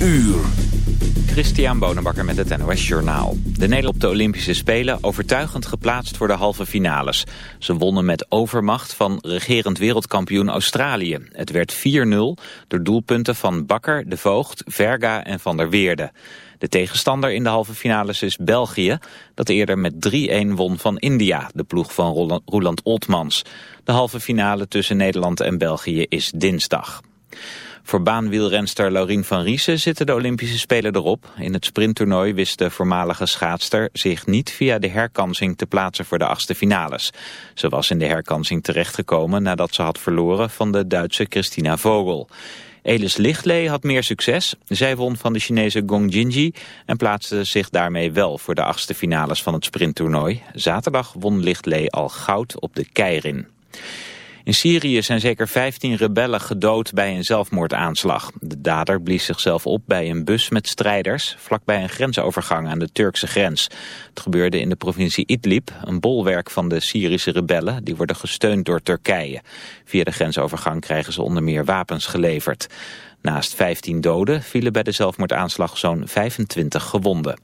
uur. Christian Bonenbakker met het NOS Journaal. De Nederland op de Olympische Spelen overtuigend geplaatst voor de halve finales. Ze wonnen met overmacht van regerend wereldkampioen Australië. Het werd 4-0 door doelpunten van Bakker, De Voogd, Verga en Van der Weerde. De tegenstander in de halve finales is België, dat eerder met 3-1 won van India, de ploeg van Roland Oltmans. De halve finale tussen Nederland en België is dinsdag. Voor baanwielrenster Laurien van Riesen zitten de Olympische Spelen erop. In het sprinttoernooi wist de voormalige schaatster zich niet via de herkansing te plaatsen voor de achtste finales. Ze was in de herkansing terechtgekomen nadat ze had verloren van de Duitse Christina Vogel. Elis Lichtlee had meer succes. Zij won van de Chinese Gong Jinji en plaatste zich daarmee wel voor de achtste finales van het sprinttoernooi. Zaterdag won Lichtlee al goud op de Keirin. In Syrië zijn zeker 15 rebellen gedood bij een zelfmoordaanslag. De dader blies zichzelf op bij een bus met strijders... vlakbij een grensovergang aan de Turkse grens. Het gebeurde in de provincie Idlib, een bolwerk van de Syrische rebellen... die worden gesteund door Turkije. Via de grensovergang krijgen ze onder meer wapens geleverd. Naast 15 doden vielen bij de zelfmoordaanslag zo'n 25 gewonden.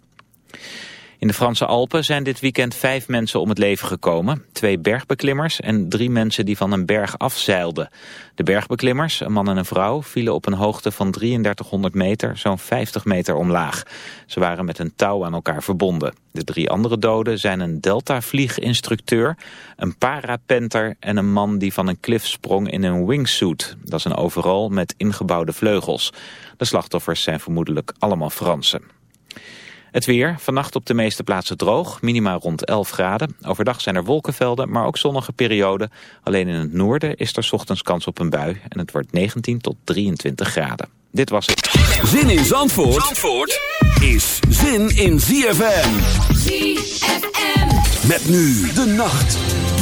In de Franse Alpen zijn dit weekend vijf mensen om het leven gekomen. Twee bergbeklimmers en drie mensen die van een berg afzeilden. De bergbeklimmers, een man en een vrouw, vielen op een hoogte van 3300 meter, zo'n 50 meter omlaag. Ze waren met een touw aan elkaar verbonden. De drie andere doden zijn een deltavlieginstructeur, een parapenter en een man die van een klif sprong in een wingsuit. Dat is een overal met ingebouwde vleugels. De slachtoffers zijn vermoedelijk allemaal Fransen. Het weer, vannacht op de meeste plaatsen droog, minima rond 11 graden. Overdag zijn er wolkenvelden, maar ook zonnige perioden. Alleen in het noorden is er ochtends kans op een bui en het wordt 19 tot 23 graden. Dit was het. Zin in Zandvoort, Zandvoort is zin in ZFM. ZFM. Met nu de nacht.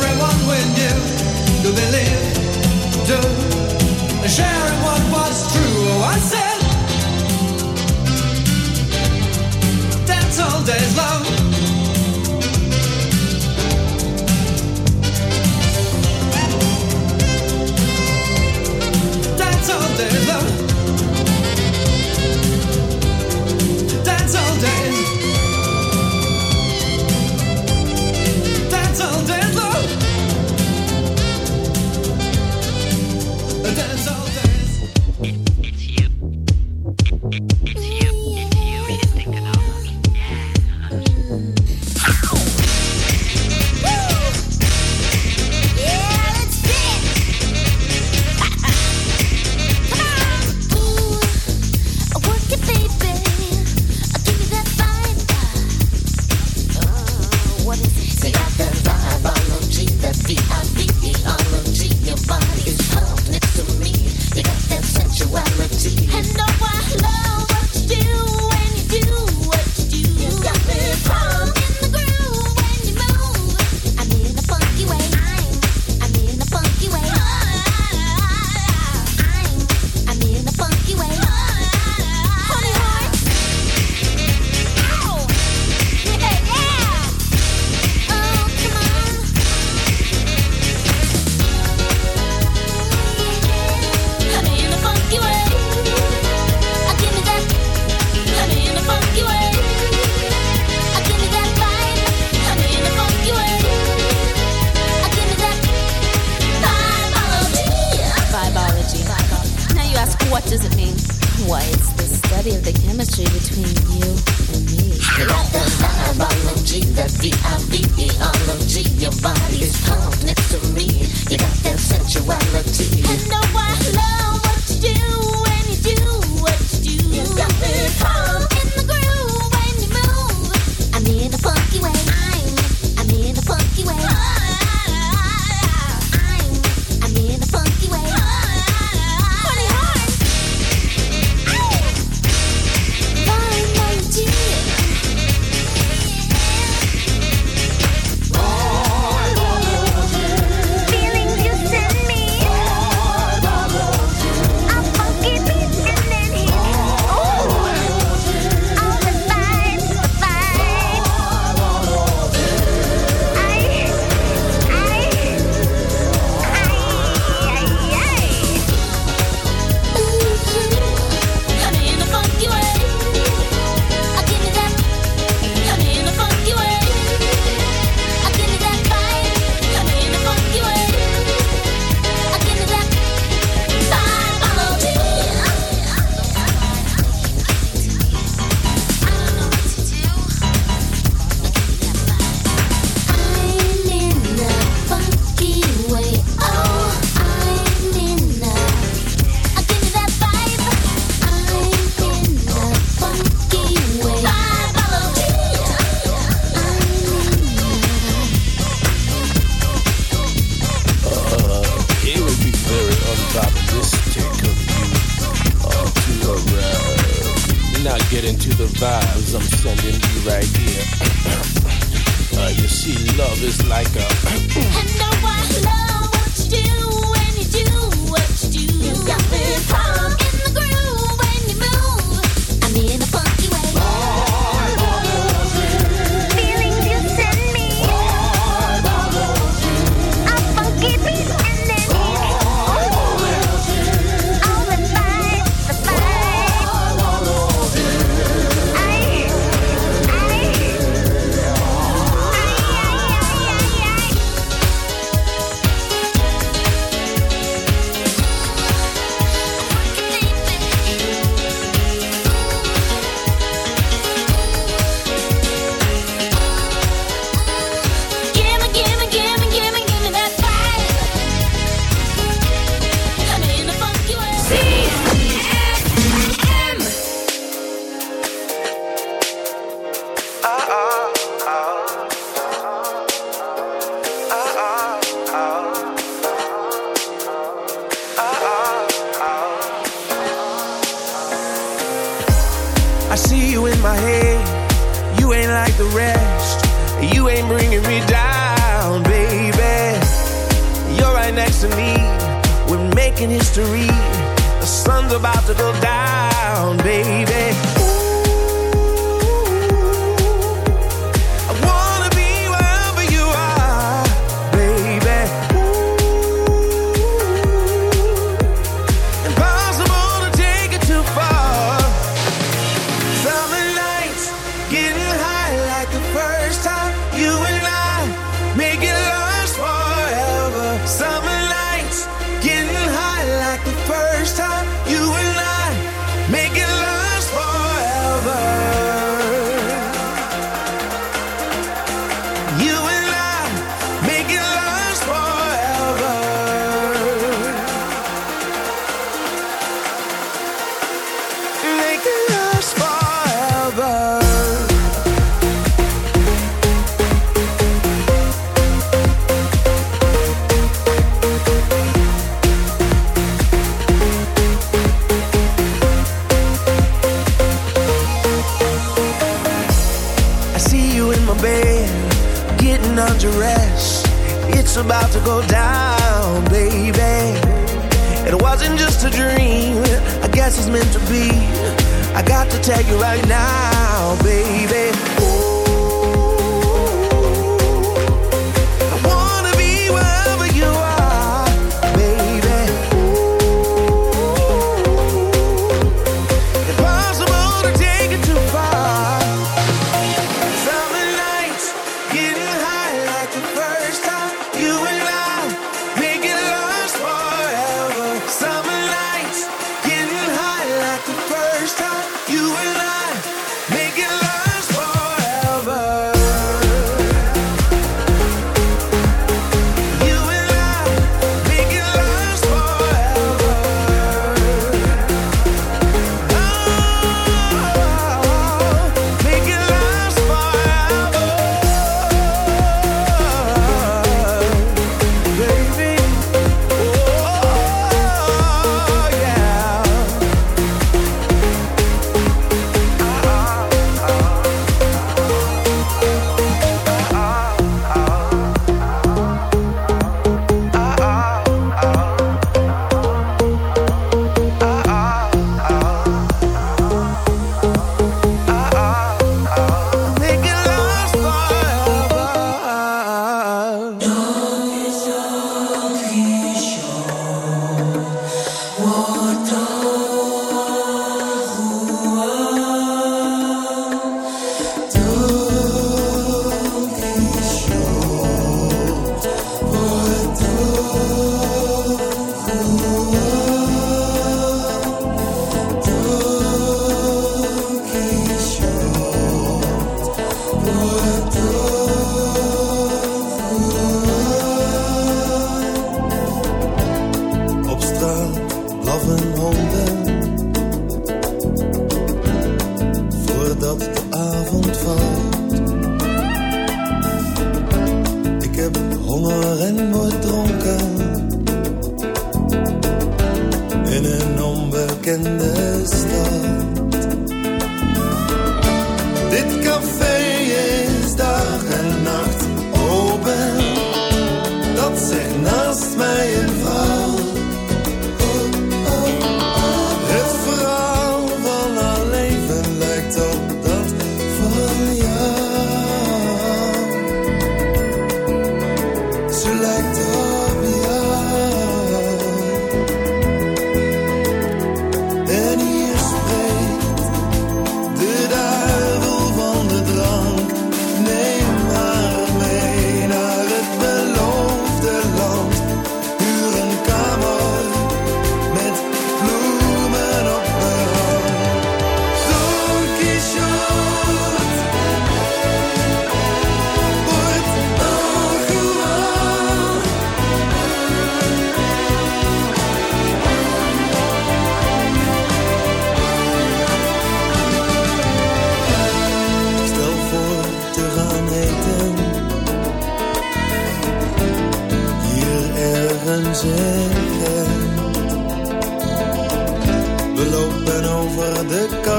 knew to believe, what was true. Oh, I said, that's all days love.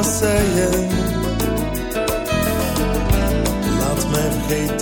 saying Laat mij vergeten.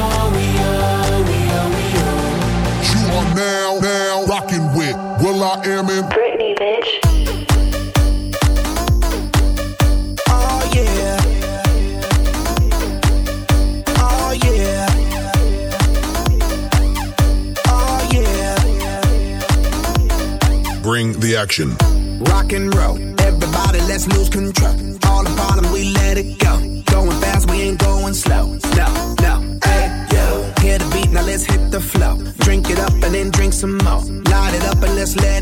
with I Am in Britney, bitch. Oh yeah. Oh yeah. Oh yeah. Bring the action. Rock and roll. Everybody, let's lose control. All the bottom, we let it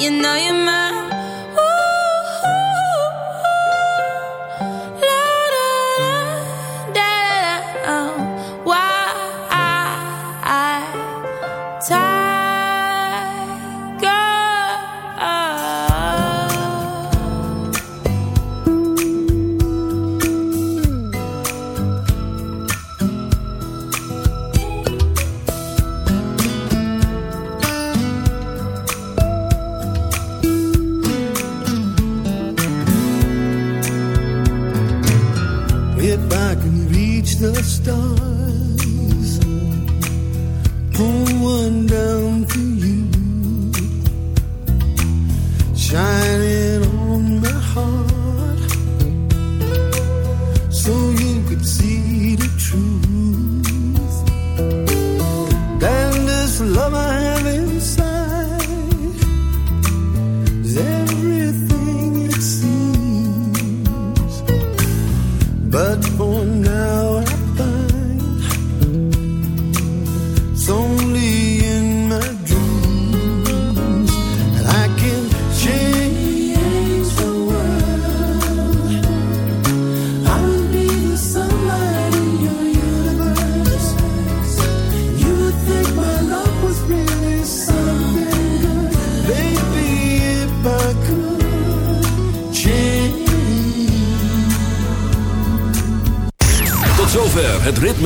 you know you're mine.